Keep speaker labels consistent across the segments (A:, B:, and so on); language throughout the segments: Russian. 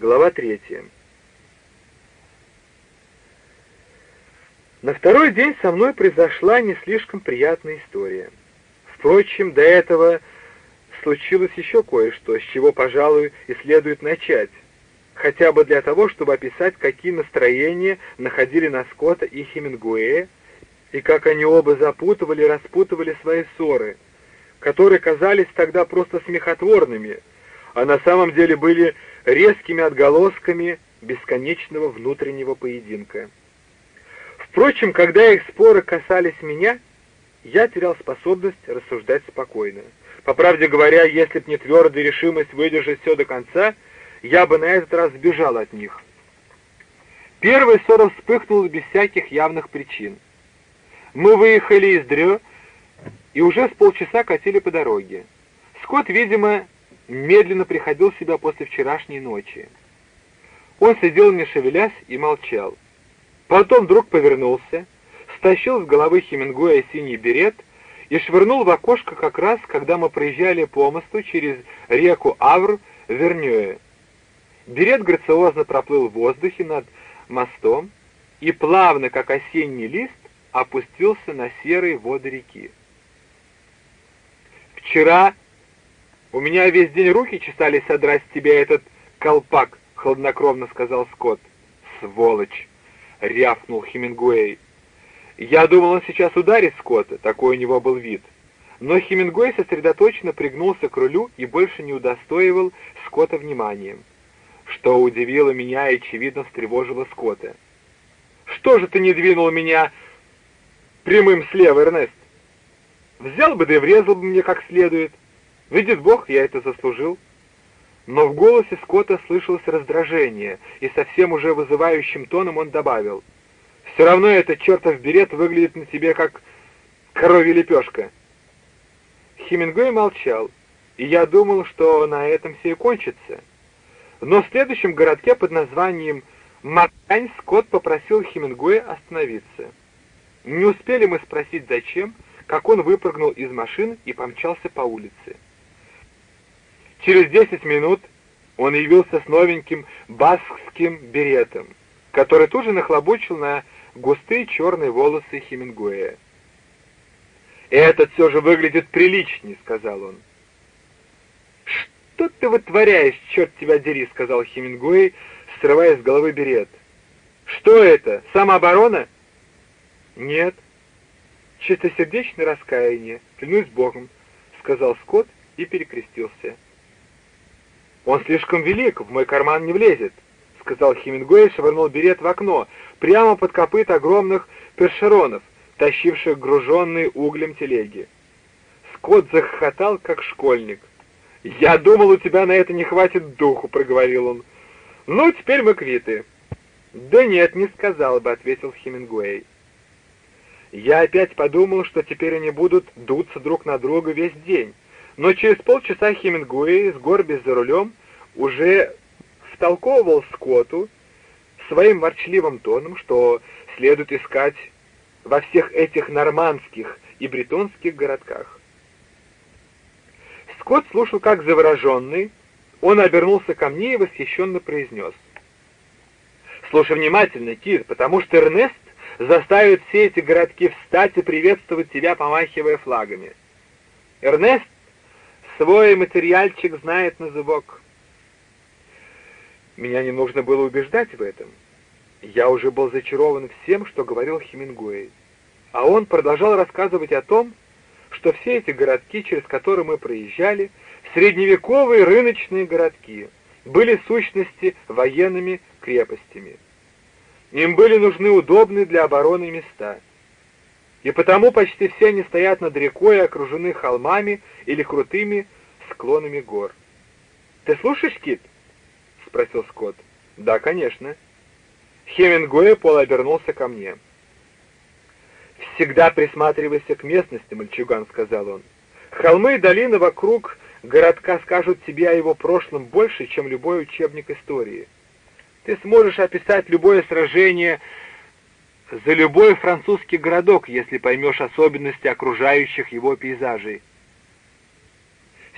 A: Глава третья. На второй день со мной произошла не слишком приятная история. Впрочем, до этого случилось еще кое-что, с чего, пожалуй, и следует начать, хотя бы для того, чтобы описать, какие настроения находили на Скотта и Хемингуэя, и как они оба запутывали и распутывали свои ссоры, которые казались тогда просто смехотворными, а на самом деле были резкими отголосками бесконечного внутреннего поединка. Впрочем, когда их споры касались меня, я терял способность рассуждать спокойно. По правде говоря, если б не твердая решимость выдержать все до конца, я бы на этот раз сбежал от них. Первая ссора вспыхнула без всяких явных причин. Мы выехали из Дрё и уже с полчаса катили по дороге. Скотт, видимо, медленно приходил в себя после вчерашней ночи. Он сидел не шевелясь и молчал. Потом вдруг повернулся, стащил с головы Хемингуэя синий берет и швырнул в окошко как раз, когда мы проезжали по мосту через реку Авр в Вернёе. Берет грациозно проплыл в воздухе над мостом и плавно, как осенний лист, опустился на серые воды реки. «Вчера у меня весь день руки чесались содрать с тебя этот колпак», — хладнокровно сказал Скотт. «Сволочь!» — рявкнул Хемингуэй. Я думал, он сейчас ударит Скотта, такой у него был вид. Но Хемингуэй сосредоточенно пригнулся к рулю и больше не удостоивал Скотта вниманием. Что удивило меня и, очевидно, встревожило Скотта. «Что же ты не двинул меня прямым слева, Эрнест? Взял бы да и врезал бы мне как следует. Видит Бог, я это заслужил». Но в голосе Скотта слышалось раздражение, и совсем уже вызывающим тоном он добавил. «Все равно этот чертов берет выглядит на тебе как коровья лепешка». Хемингуэй молчал, и я думал, что на этом все и кончится. Но в следующем городке под названием Макань Скотт попросил Хемингуэя остановиться. Не успели мы спросить, зачем, как он выпрыгнул из машины и помчался по улице. Через десять минут он явился с новеньким баскским беретом, который тут же нахлобучил на густые черные волосы Хемингуэя. «Этот все же выглядит приличней», — сказал он. «Что ты вытворяешь, черт тебя дери», — сказал Хемингуэй, срывая с головы берет. «Что это, самооборона?» «Нет». «Чистосердечное раскаяние, клянусь Богом», — сказал Скотт и перекрестился. «Он слишком велик, в мой карман не влезет», — сказал Хемингуэй швырнул берет в окно, прямо под копыт огромных першеронов, тащивших груженные углем телеги. Скотт захохотал, как школьник. «Я думал, у тебя на это не хватит духу», — проговорил он. «Ну, теперь мы квиты». «Да нет, не сказал бы», — ответил Хемингуэй. Я опять подумал, что теперь они будут дуться друг на друга весь день, но через полчаса Хемингуэй, сгорбясь за рулем, уже втолковывал Скотту своим ворчливым тоном, что следует искать во всех этих нормандских и бретонских городках. Скотт слушал как завороженный, он обернулся ко мне и восхищенно произнес. «Слушай внимательно, Кит, потому что Эрнест заставит все эти городки встать и приветствовать тебя, помахивая флагами. Эрнест свой материальчик знает на зубок. Меня не нужно было убеждать в этом. Я уже был зачарован всем, что говорил Хемингуэй. А он продолжал рассказывать о том, что все эти городки, через которые мы проезжали, средневековые рыночные городки, были сущности военными крепостями. Им были нужны удобные для обороны места. И потому почти все они стоят над рекой, окружены холмами или крутыми склонами гор. «Ты слушаешь, Кит?» — спросил Скотт. «Да, конечно». Хемингуэй полуобернулся ко мне. «Всегда присматривайся к местности, мальчуган», — сказал он. «Холмы и долины вокруг городка скажут тебе о его прошлом больше, чем любой учебник истории. Ты сможешь описать любое сражение за любой французский городок, если поймешь особенности окружающих его пейзажей.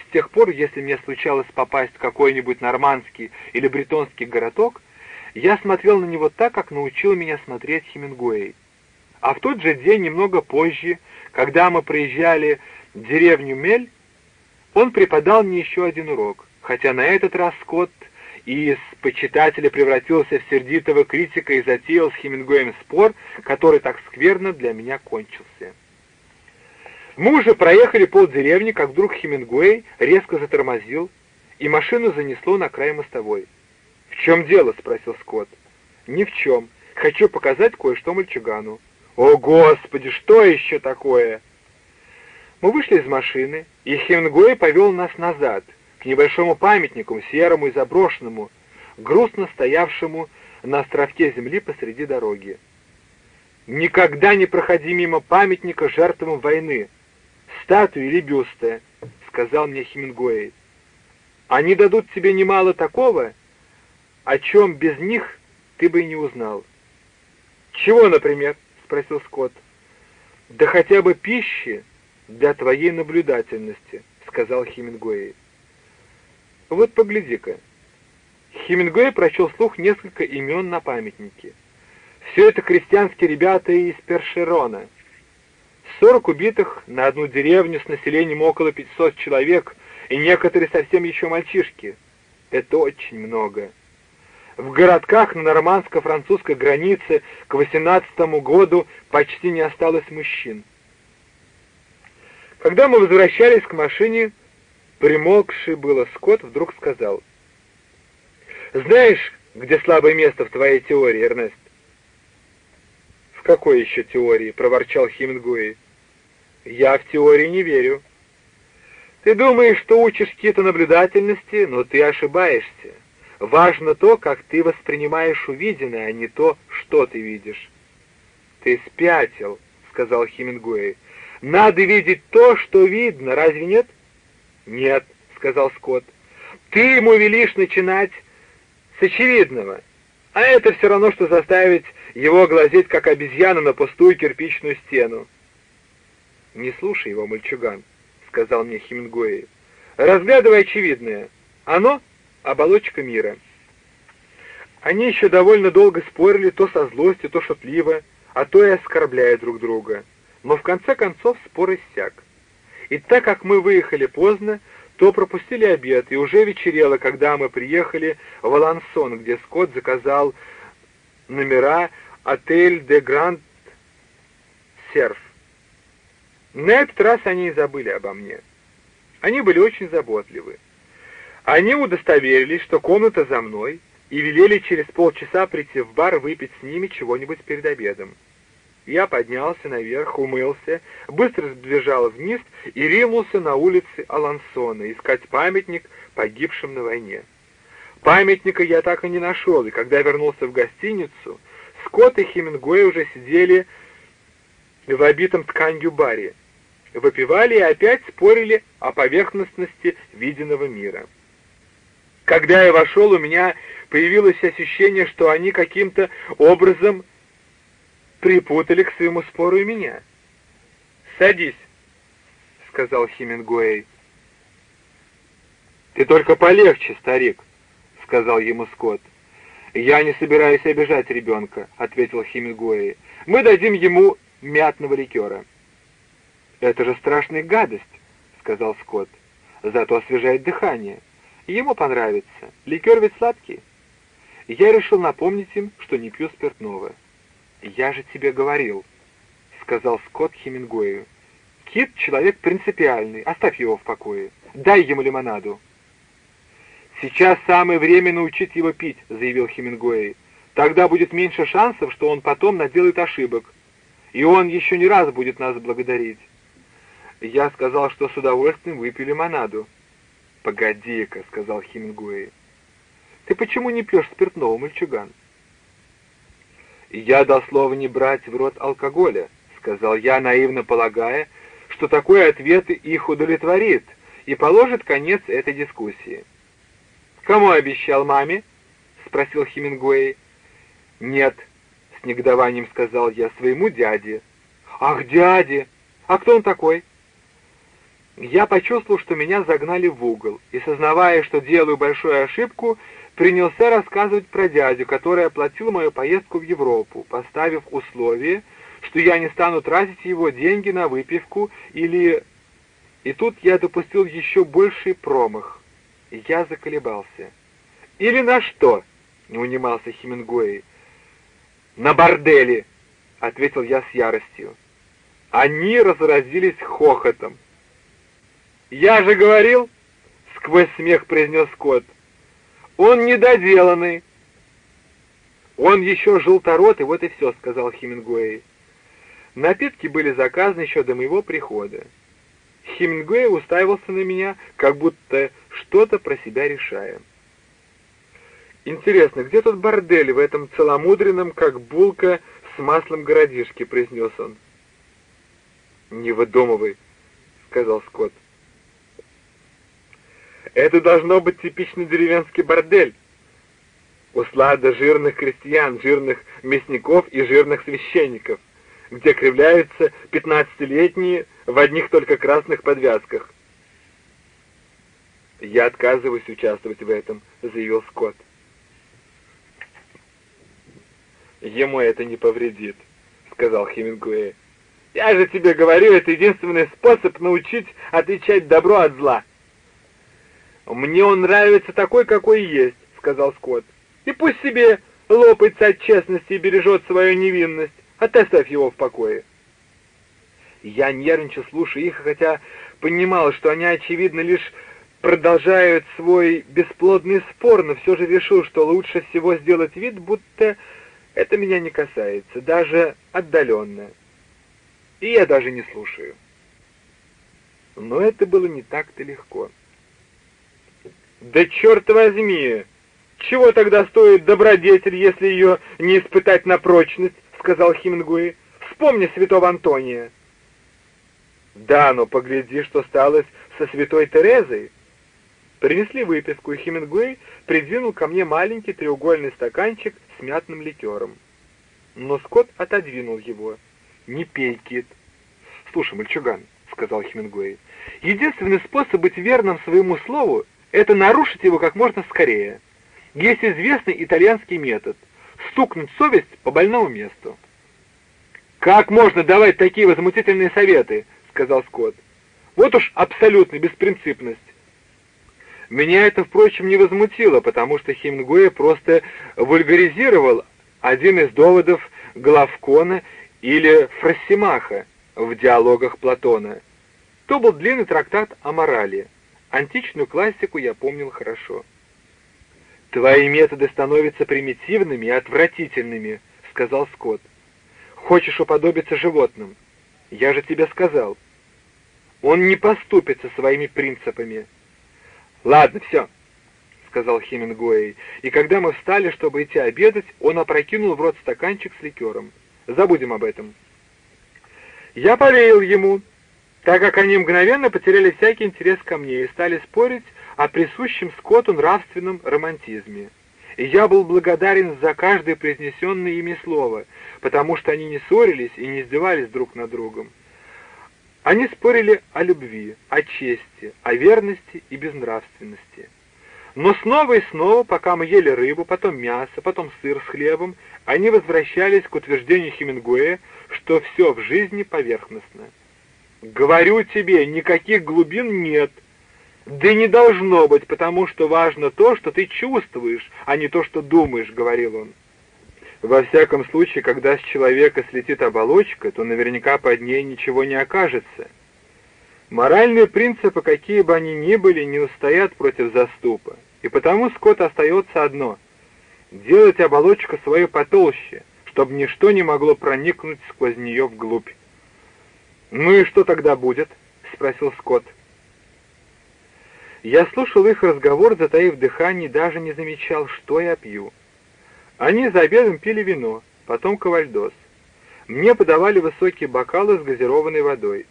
A: С тех пор, если мне случалось попасть в какой-нибудь нормандский или бретонский городок, я смотрел на него так, как научил меня смотреть Хемингуэй. А в тот же день, немного позже, когда мы проезжали деревню Мель, он преподал мне еще один урок, хотя на этот раз Скотт из почитателя превратился в сердитого критика и затеял с Хемингуэем спор, который так скверно для меня кончился. Мы уже проехали полдеревни, как вдруг Хемингуэй резко затормозил, и машину занесло на край мостовой. «В чем дело?» — спросил Скотт. «Ни в чем. Хочу показать кое-что мальчугану». «О, Господи, что еще такое?» Мы вышли из машины, и Хемингуэй повел нас назад, к небольшому памятнику, серому и заброшенному, грустно стоявшему на островке земли посреди дороги. «Никогда не проходи мимо памятника жертвам войны, статуи или бюста», — сказал мне Хемингуэй. «Они дадут тебе немало такого, о чем без них ты бы и не узнал». «Чего, например?» — спросил Скотт. «Да хотя бы пищи для твоей наблюдательности», — сказал Хемингуэй. «Вот погляди-ка». Хемингуэй прочел слух несколько имен на памятнике. Все это крестьянские ребята из Першерона. Сорок убитых на одну деревню с населением около 500 человек, и некоторые совсем еще мальчишки. Это очень много. В городках на нормандско-французской границе к 18 году почти не осталось мужчин. Когда мы возвращались к машине, примолкший было Скотт вдруг сказал, «Знаешь, где слабое место в твоей теории, Эрнест?» «В какой еще теории?» — проворчал Хемингуэй. «Я в теории не верю. Ты думаешь, что учишь какие-то наблюдательности, но ты ошибаешься. Важно то, как ты воспринимаешь увиденное, а не то, что ты видишь». «Ты спятил», — сказал Хемингуэй. «Надо видеть то, что видно, разве нет?» «Нет», — сказал Скотт. «Ты ему велишь начинать с очевидного, а это все равно, что заставить его глазеть, как обезьяна, на пустую кирпичную стену». «Не слушай его, мальчуган», — сказал мне Хемингуэй. «Разглядывай очевидное. Оно — оболочка мира». Они еще довольно долго спорили то со злостью, то шутливо, а то и оскорбляя друг друга. Но в конце концов спор иссяк. И так как мы выехали поздно, то пропустили обед, и уже вечерело, когда мы приехали в Алансон, где Скотт заказал номера «Отель де Гранд Серф». На этот раз они и забыли обо мне. Они были очень заботливы. Они удостоверились, что комната за мной, и велели через полчаса прийти в бар выпить с ними чего-нибудь перед обедом. Я поднялся наверх, умылся, быстро сбежал вниз и ринулся на улицы Алансона искать памятник погибшим на войне. Памятника я так и не нашел, и когда вернулся в гостиницу, Скотт и Хемингуэй уже сидели в обитом тканью баре, выпивали и опять спорили о поверхностности виденного мира. Когда я вошел, у меня появилось ощущение, что они каким-то образом припутали к своему спору и меня. «Садись», — сказал Хемингуэй. «Ты только полегче, старик», — сказал ему Скотт. «Я не собираюсь обижать ребенка», — ответил Хемингуэй. «Мы дадим ему мятного ликера». «Это же страшная гадость», — сказал Скотт. «Зато освежает дыхание. Ему понравится. Ликер ведь сладкий». Я решил напомнить им, что не пью спиртного. «Я же тебе говорил», — сказал Скотт Хемингуэю. «Кит — человек принципиальный, оставь его в покое. Дай ему лимонаду». «Сейчас самое время научить его пить», — заявил Хемингуэй. «Тогда будет меньше шансов, что он потом наделает ошибок, и он еще не раз будет нас благодарить». Я сказал, что с удовольствием выпью лимонаду. «Погоди-ка», — сказал Хемингуэй. «Ты почему не пьешь спиртного, мальчуган?» «Я дал слово не брать в рот алкоголя», — сказал я, наивно полагая, что такой ответ их удовлетворит и положит конец этой дискуссии. «Кому обещал маме?» — спросил Хемингуэй. «Нет», — с негодованием сказал я, — «своему дяде». «Ах, дяде! А кто он такой?» Я почувствовал, что меня загнали в угол, и, сознавая, что делаю большую ошибку, принялся рассказывать про дядю, который оплатил мою поездку в Европу, поставив условие, что я не стану тратить его деньги на выпивку или... И тут я допустил еще больший промах. И я заколебался. «Или на что?» — не унимался Хемингуэй. «На борделе!» — ответил я с яростью. Они разразились хохотом. «Я же говорил!» — сквозь смех произнес Скотт. «Он недоделанный!» «Он еще желторотый, вот и все», — сказал Хемингуэй. Напитки были заказаны еще до моего прихода. Хемингуэй уставился на меня, как будто что-то про себя решая. «Интересно, где тут бордель в этом целомудренном, как булка с маслом городишке?» — произнес он. «Не выдумывай», — сказал Скотт. «Это должно быть типичный деревенский бордель. Услада жирных крестьян, жирных мясников и жирных священников где кривляются пятнадцатилетние в одних только красных подвязках. «Я отказываюсь участвовать в этом», — заявил Скотт. «Ему это не повредит», — сказал Хемингуэй. «Я же тебе говорю, это единственный способ научить отличать добро от зла». «Мне он нравится такой, какой есть», — сказал Скотт. «И пусть себе лопается от честности и бережет свою невинность. Оставь его в покое. Я нервничал, слушая их, хотя понимал, что они, очевидно, лишь продолжают свой бесплодный спор, но все же решил, что лучше всего сделать вид, будто это меня не касается, даже отдаленно. И я даже не слушаю. Но это было не так-то легко. «Да черт возьми! Чего тогда стоит добродетель, если ее не испытать на прочность?» сказал Хемингуэй. «Вспомни святого Антония». «Да, но погляди, что сталось со святой Терезой». Принесли выписку, и Хемингуэй придвинул ко мне маленький треугольный стаканчик с мятным ликером. Но Скотт отодвинул его. «Не пей, Кит». «Слушай, мальчуган», — сказал Хемингуэй, — «единственный способ быть верным своему слову — это нарушить его как можно скорее. Есть известный итальянский метод — стукнуть совесть по больному месту. «Как можно давать такие возмутительные советы?» — сказал Скотт. «Вот уж абсолютная беспринципность». Меня это, впрочем, не возмутило, потому что Хемингуэй просто вульгаризировал один из доводов Главкона или Фросимаха в диалогах Платона. То был длинный трактат о морали. Античную классику я помнил хорошо. «Твои методы становятся примитивными и отвратительными», — сказал Скотт. «Хочешь уподобиться животным? Я же тебе сказал. Он не поступит со своими принципами». «Ладно, все», — сказал Хемингуэй, и когда мы встали, чтобы идти обедать, он опрокинул в рот стаканчик с ликером. «Забудем об этом». Я поверил ему, так как они мгновенно потеряли всякий интерес ко мне и стали спорить о присущем Скотту нравственном романтизме. И я был благодарен за каждое произнесенное ими слово, потому что они не ссорились и не издевались друг над другом. Они спорили о любви, о чести, о верности и безнравственности. Но снова и снова, пока мы ели рыбу, потом мясо, потом сыр с хлебом, они возвращались к утверждению Хемингуэя, что все в жизни поверхностно. «Говорю тебе, никаких глубин нет», «Да не должно быть, потому что важно то, что ты чувствуешь, а не то, что думаешь», — говорил он. Во всяком случае, когда с человека слетит оболочка, то наверняка под ней ничего не окажется. Моральные принципы, какие бы они ни были, не устоят против заступа, и потому Скотт остается одно — делать оболочку свою потолще, чтобы ничто не могло проникнуть сквозь нее вглубь. «Ну и что тогда будет?» — спросил Скотт. Я слушал их разговор, затаив дыхание, даже не замечал, что я пью. Они за обедом пили вино, потом кавальдос. Мне подавали высокие бокалы с газированной водой.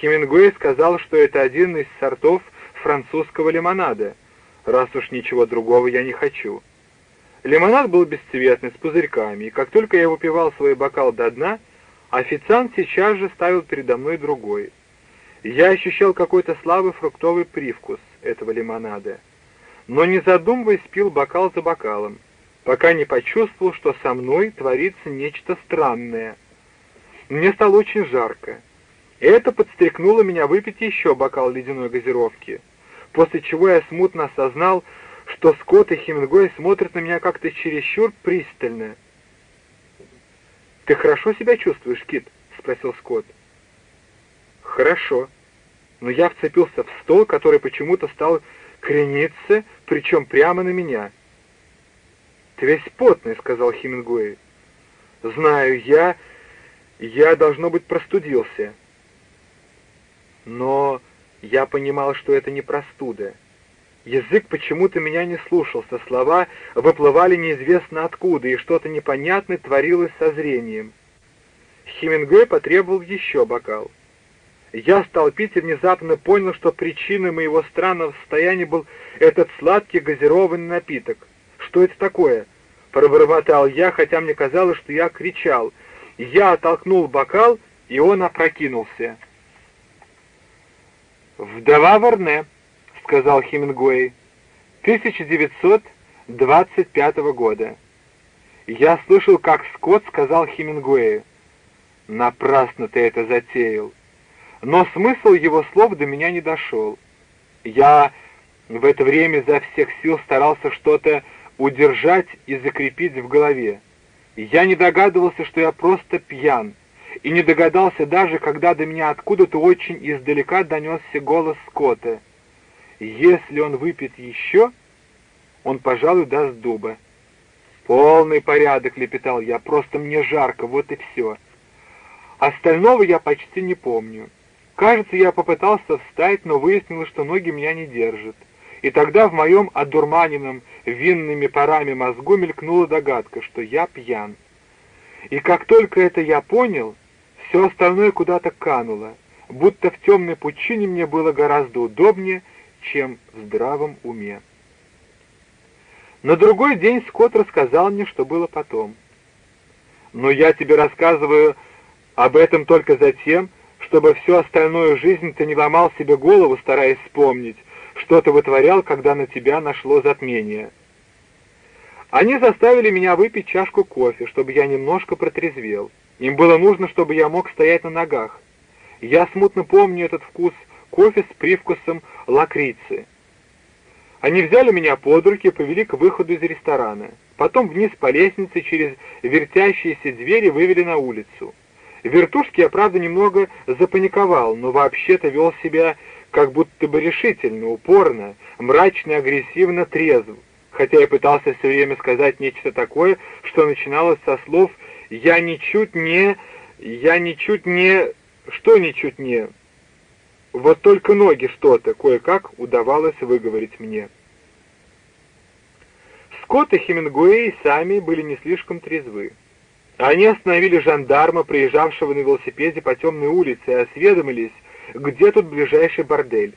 A: Хемингуэй сказал, что это один из сортов французского лимонада, раз уж ничего другого я не хочу. Лимонад был бесцветный, с пузырьками, и как только я выпивал свой бокал до дна, официант сейчас же ставил передо мной другой. Я ощущал какой-то слабый фруктовый привкус этого лимонада, но не задумываясь пил бокал за бокалом, пока не почувствовал, что со мной творится нечто странное. Мне стало очень жарко. Это подстрекнуло меня выпить еще бокал ледяной газировки, после чего я смутно осознал, что Скотт и Хемингуэй смотрят на меня как-то чересчур пристально. «Ты хорошо себя чувствуешь, Кит?» — спросил Скотт. «Хорошо», но я вцепился в стол, который почему-то стал крениться, причем прямо на меня. «Ты весь потный», — сказал Хемингуэй. «Знаю, я... я, должно быть, простудился». Но я понимал, что это не простуда. Язык почему-то меня не слушался, слова выплывали неизвестно откуда, и что-то непонятное творилось со зрением. Хемингуэй потребовал еще бокал. Я стал пить и внезапно понял, что причиной моего странного состояния был этот сладкий газированный напиток. Что это такое? Пробормотал я, хотя мне казалось, что я кричал. Я оттолкнул бокал, и он опрокинулся. «Вдова Варне», — сказал Хемингуэй, 1925 года. Я слышал, как Скотт сказал Хемингуэю, «Напрасно ты это затеял». Но смысл его слов до меня не дошел. Я в это время изо всех сил старался что-то удержать и закрепить в голове. Я не догадывался, что я просто пьян, и не догадался даже, когда до меня откуда-то очень издалека донесся голос Скотта. Если он выпьет еще, он, пожалуй, даст дуба. «Полный порядок», — лепетал я, — «просто мне жарко, вот и все». Остального я почти не помню. Кажется, я попытался встать, но выяснилось, что ноги меня не держат. И тогда в моем одурманенном винными парами мозгу мелькнула догадка, что я пьян. И как только это я понял, все остальное куда-то кануло, будто в темной пучине мне было гораздо удобнее, чем в здравом уме. На другой день Скотт рассказал мне, что было потом. Но я тебе рассказываю об этом только за тем, чтобы всю остальную жизнь ты не ломал себе голову, стараясь вспомнить, что ты вытворял, когда на тебя нашло затмение. Они заставили меня выпить чашку кофе, чтобы я немножко протрезвел. Им было нужно, чтобы я мог стоять на ногах. Я смутно помню этот вкус кофе с привкусом лакрицы. Они взяли меня под руки и повели к выходу из ресторана. Потом вниз по лестнице через вертящиеся двери вывели на улицу. Вертушки я, правда, немного запаниковал, но вообще-то вел себя как будто бы решительно, упорно, мрачно агрессивно трезв, хотя я пытался все время сказать нечто такое, что начиналось со слов «я ничуть не... я ничуть не... что ничуть не...» Вот только ноги что-то кое-как удавалось выговорить мне. Скотт и Хемингуэй сами были не слишком трезвы. Они остановили жандарма, приезжавшего на велосипеде по темной улице, и осведомились, где тут ближайший бордель.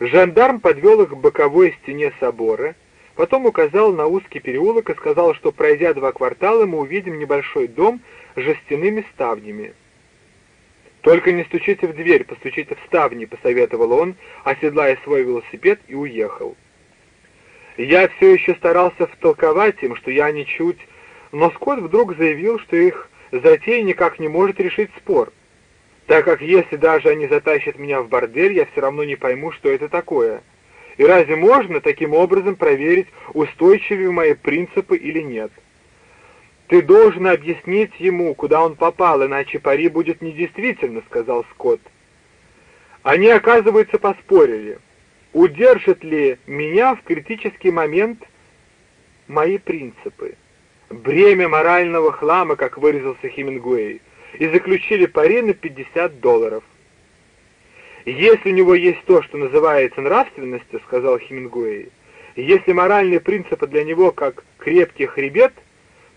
A: Жандарм подвел их к боковой стене собора, потом указал на узкий переулок и сказал, что, пройдя два квартала, мы увидим небольшой дом с жестяными ставнями. «Только не стучите в дверь, постучите в ставни», — посоветовал он, оседлая свой велосипед и уехал. Я все еще старался втолковать им, что я ничуть но Скотт вдруг заявил, что их затея никак не может решить спор, так как если даже они затащат меня в бордель, я все равно не пойму, что это такое. И разве можно таким образом проверить, устойчивы мои принципы или нет? «Ты должен объяснить ему, куда он попал, иначе пари будет недействительно», — сказал Скотт. Они, оказывается, поспорили, удержат ли меня в критический момент мои принципы бремя морального хлама, как выразился Хемингуэй, и заключили пари на 50 долларов. «Если у него есть то, что называется нравственностью, — сказал Хемингуэй, — если моральные принципы для него как крепкий хребет,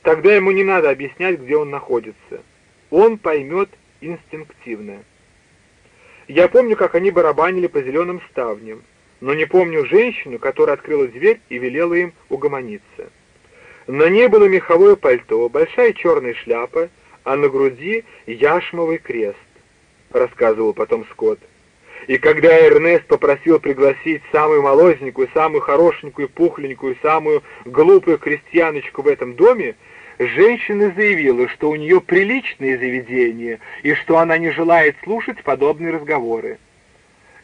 A: тогда ему не надо объяснять, где он находится. Он поймет инстинктивно. Я помню, как они барабанили по зеленым ставням, но не помню женщину, которая открыла дверь и велела им угомониться. На ней было меховое пальто, большая черная шляпа, а на груди яшмовый крест, рассказывал потом Скотт. И когда Эрнест попросил пригласить самую молоденькую, самую хорошенькую, пухленькую, самую глупую крестьяночку в этом доме, женщина заявила, что у нее приличные заведения и что она не желает слушать подобные разговоры.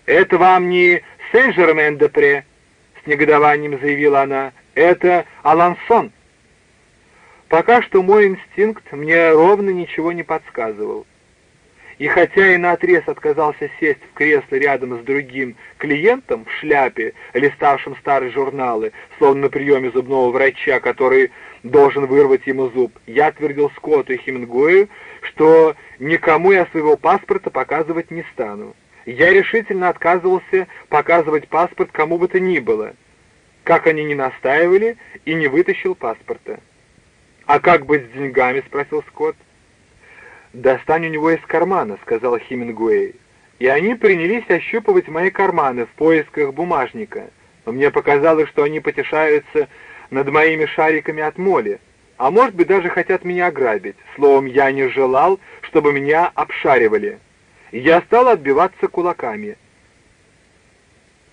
A: «Это вам не Сен-Жермен-де-Пре», — с негодованием заявила она, — «это Алансон». Пока что мой инстинкт мне ровно ничего не подсказывал. И хотя и наотрез отказался сесть в кресло рядом с другим клиентом в шляпе, листавшим старые журналы, словно на приеме зубного врача, который должен вырвать ему зуб, я твердил Скотту и Хемингуэю, что никому я своего паспорта показывать не стану. Я решительно отказывался показывать паспорт кому бы то ни было, как они не настаивали, и не вытащил паспорта. «А как быть с деньгами?» — спросил Скотт. «Достань у него из кармана», — сказал Хемингуэй. И они принялись ощупывать мои карманы в поисках бумажника. Но мне показалось, что они потешаются над моими шариками от моли, а может быть даже хотят меня ограбить. Словом, я не желал, чтобы меня обшаривали. Я стал отбиваться кулаками.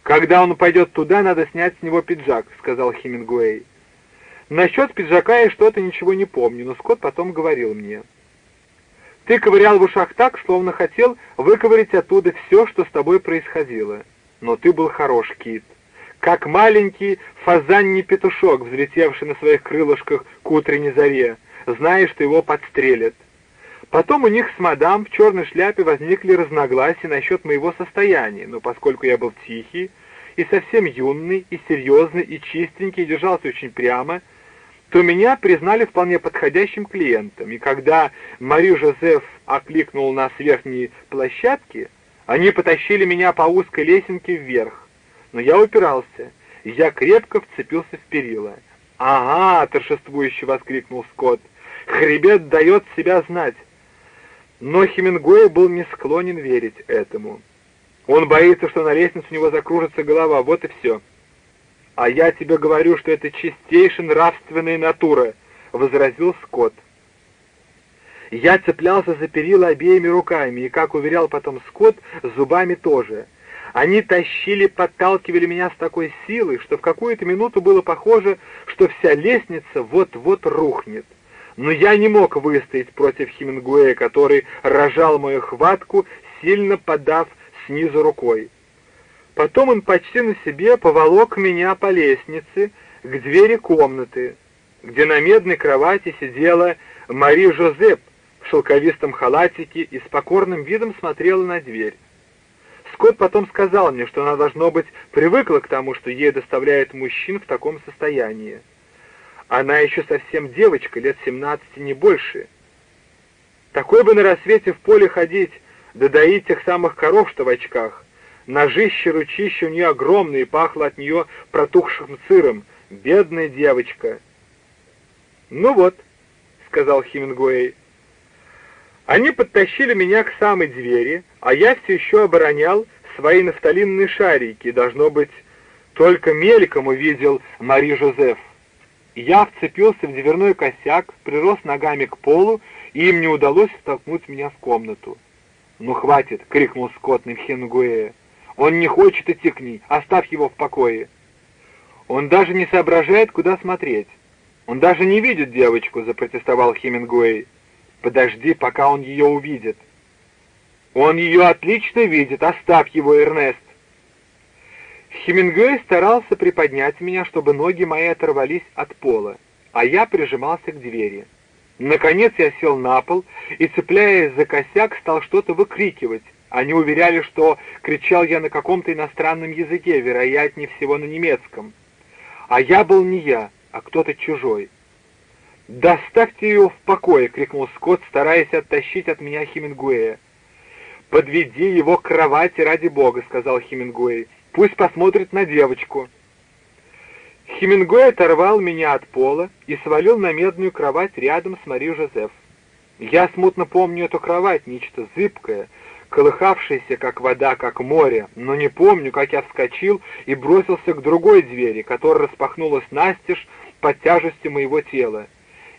A: «Когда он пойдет туда, надо снять с него пиджак», — сказал Хемингуэй. Насчет пиджака я что-то ничего не помню, но Скотт потом говорил мне — ты ковырял в ушах так, словно хотел выковырять оттуда все, что с тобой происходило. Но ты был хорош, Кит. Как маленький фазанний петушок, взлетевший на своих крылышках к утренней заре, знаешь, что его подстрелят. Потом у них с мадам в черной шляпе возникли разногласия насчет моего состояния, но поскольку я был тихий и совсем юный, и серьезный, и чистенький, и держался очень прямо, то меня признали вполне подходящим клиентом, и когда Мари Жозеф окликнул нас с верхней площадки, они потащили меня по узкой лесенке вверх. Но я упирался, я крепко вцепился в перила. «Ага!» — торжествующе воскликнул Скотт. «Хребет дает себя знать!» Но Хемингуэй был не склонен верить этому. Он боится, что на лестнице у него закружится голова, вот и все. «А я тебе говорю, что это чистейшая нравственная натура», — возразил Скотт. Я цеплялся за перила обеими руками, и, как уверял потом Скотт, зубами тоже. Они тащили, подталкивали меня с такой силой, что в какую-то минуту было похоже, что вся лестница вот-вот рухнет. Но я не мог выстоять против Хемингуэя, который рожал мою хватку, сильно подав снизу рукой. Потом он почти на себе поволок меня по лестнице к двери комнаты, где на медной кровати сидела Мари Жозеп в шелковистом халатике и с покорным видом смотрела на дверь. Скотт потом сказал мне, что она, должно быть, привыкла к тому, что ей доставляют мужчин в таком состоянии. Она еще совсем девочка, лет семнадцати, не больше. Такой бы на рассвете в поле ходить, да доить тех самых коров, что в очках. Ножище, ручище у нее огромные, пахло от нее протухшим сыром. Бедная девочка. «Ну вот», — сказал Хемингуэй. Они подтащили меня к самой двери, а я все еще оборонял свои нафталинные шарики, должно быть, только мельком увидел Мари Жозеф. Я вцепился в дверной косяк, прирос ногами к полу, и им не удалось втолкнуть меня в комнату. «Ну хватит!» — крикнул Скотт на. Он не хочет идти к ней, оставь его в покое. Он даже не соображает, куда смотреть. Он даже не видит девочку, запротестовал Хемингуэй. Подожди, пока он ее увидит. Он ее отлично видит, оставь его, Эрнест. Хемингуэй старался приподнять меня, чтобы ноги мои оторвались от пола, а я прижимался к двери. Наконец я сел на пол и, цепляясь за косяк, стал что-то выкрикивать, они уверяли, что кричал я на каком-то иностранном языке, вероятнее всего на немецком. А я был не я, а кто-то чужой. «Доставьте ее в покое!» — крикнул Скотт, стараясь оттащить от меня Хемингуэя. «Подведи его к кровати ради бога», — сказал Хемингуэй. «Пусть посмотрит на девочку». Хемингуэй оторвал меня от пола и свалил на медную кровать рядом с Мари Жозеф. Я смутно помню эту кровать, нечто зыбкое, колыхавшийся, как вода, как море, но не помню, как я вскочил и бросился к другой двери, которая распахнулась настежь под тяжестью моего тела.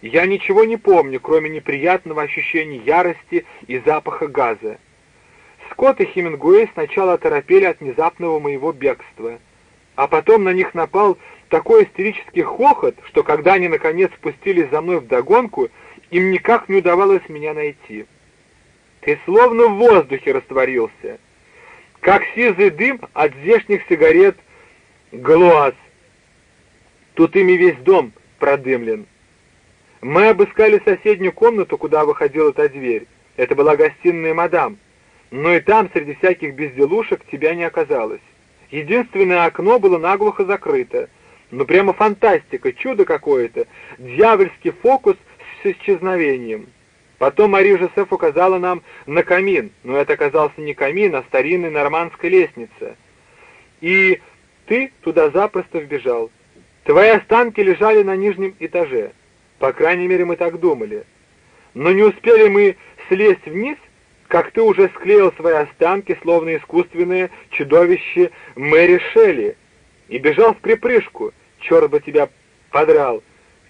A: Я ничего не помню, кроме неприятного ощущения ярости и запаха газа. Скотт и Хемингуэй сначала оторопели от внезапного моего бегства, а потом на них напал такой истерический хохот, что когда они наконец спустились за мной вдогонку, им никак не удавалось меня найти. Ты словно в воздухе растворился, как сизый дым от здешних сигарет глаз. Тут ими весь дом продымлен. Мы обыскали соседнюю комнату, куда выходила та дверь. Это была гостиная мадам. Но и там, среди всяких безделушек, тебя не оказалось. Единственное окно было наглухо закрыто. Ну прямо фантастика, чудо какое-то, дьявольский фокус с исчезновением. Потом Мари Жозеф указала нам на камин, но это оказался не камин, а старинная нормандская лестница. И ты туда запросто вбежал. Твои останки лежали на нижнем этаже. По крайней мере, мы так думали. Но не успели мы слезть вниз, как ты уже склеил свои останки, словно искусственное чудовище Мэри Шелли, и бежал в припрыжку, черт бы тебя подрал,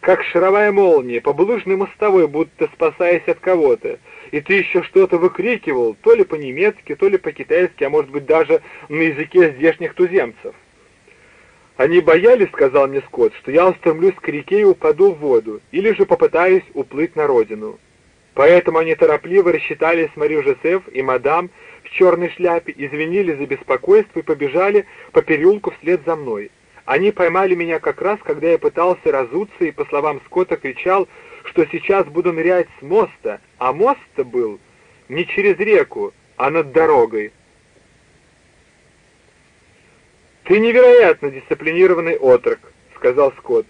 A: как шаровая молния, по булыжной мостовой, будто спасаясь от кого-то, и ты еще что-то выкрикивал, то ли по-немецки, то ли по-китайски, а может быть даже на языке здешних туземцев. «Они боялись, — сказал мне Скотт, — что я устремлюсь к реке и упаду в воду, или же попытаюсь уплыть на родину. Поэтому они торопливо рассчитали с Марию Жозеф и мадам в черной шляпе, извинились за беспокойство и побежали по переулку вслед за мной. Они поймали меня как раз, когда я пытался разуться и, по словам Скотта, кричал, что сейчас буду нырять с моста, а мост-то был не через реку, а над дорогой. «Ты невероятно дисциплинированный отрок», — сказал Скотт.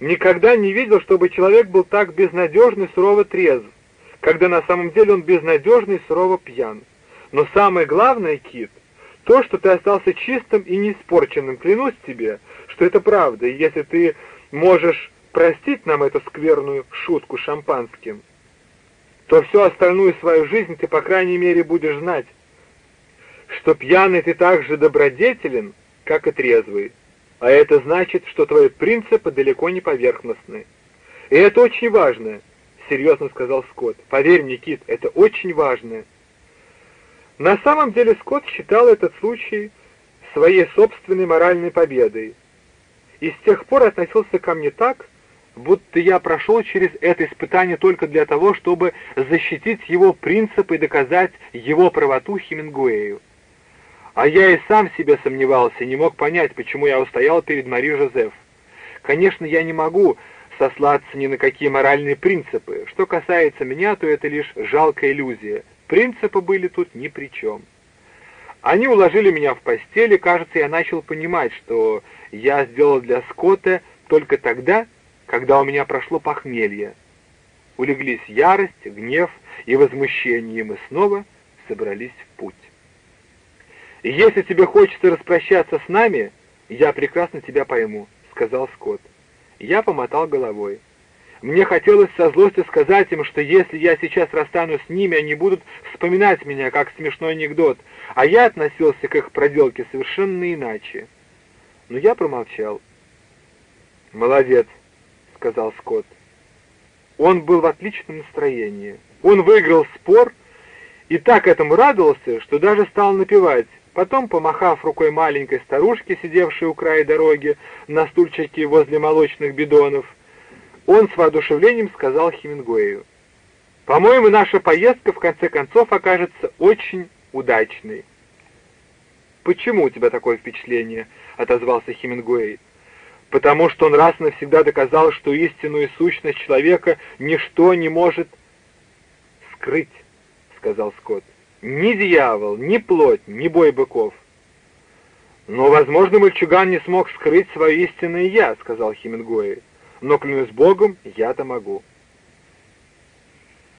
A: «Никогда не видел, чтобы человек был так безнадежно и сурово трезв, когда на самом деле он безнадежно и сурово пьян. Но самое главное, Кит, то, что ты остался чистым и неиспорченным, клянусь тебе, что это правда, и если ты можешь простить нам эту скверную шутку шампанским, то всю остальную свою жизнь ты, по крайней мере, будешь знать, что пьяный ты так же добродетелен, как и трезвый, а это значит, что твои принципы далеко не поверхностны. И это очень важно, серьезно сказал Скотт. Поверь мне, Кит, это очень важно. На самом деле Скотт считал этот случай своей собственной моральной победой, и с тех пор относился ко мне так, будто я прошел через это испытание только для того, чтобы защитить его принципы и доказать его правоту Хемингуэю. А я и сам себе сомневался, не мог понять, почему я устоял перед Мари Жозеф. Конечно, я не могу сослаться ни на какие моральные принципы. Что касается меня, то это лишь жалкая иллюзия. Принципы были тут ни при чем. Они уложили меня в постель, и, кажется, я начал понимать, что я сделал для Скотта только тогда, когда у меня прошло похмелье. Улеглись ярость, гнев и возмущение, и мы снова собрались в путь. Если тебе хочется распрощаться с нами, я прекрасно тебя пойму», — сказал Скотт. Я помотал головой. Мне хотелось со злостью сказать им, что если я сейчас расстанусь с ними, они будут вспоминать меня как смешной анекдот, а я относился к их проделке совершенно иначе. Но я промолчал. «Молодец», — сказал Скотт. Он был в отличном настроении. Он выиграл спор и так этому радовался, что даже стал напевать Потом, помахав рукой маленькой старушке, сидевшей у края дороги, на стульчике возле молочных бидонов, он с воодушевлением сказал Хемингуэю, «По-моему, наша поездка в конце концов окажется очень удачной». «Почему у тебя такое впечатление?» — отозвался Хемингуэй. «Потому что он раз навсегда доказал, что истинную сущность человека ничто не может скрыть», — сказал Скотт. Ни дьявол, ни плоть, ни бой быков. «Но, возможно, мальчуган не смог скрыть свое истинное «я», — сказал Хемингуэй. «Но, клянусь Богом, я-то могу».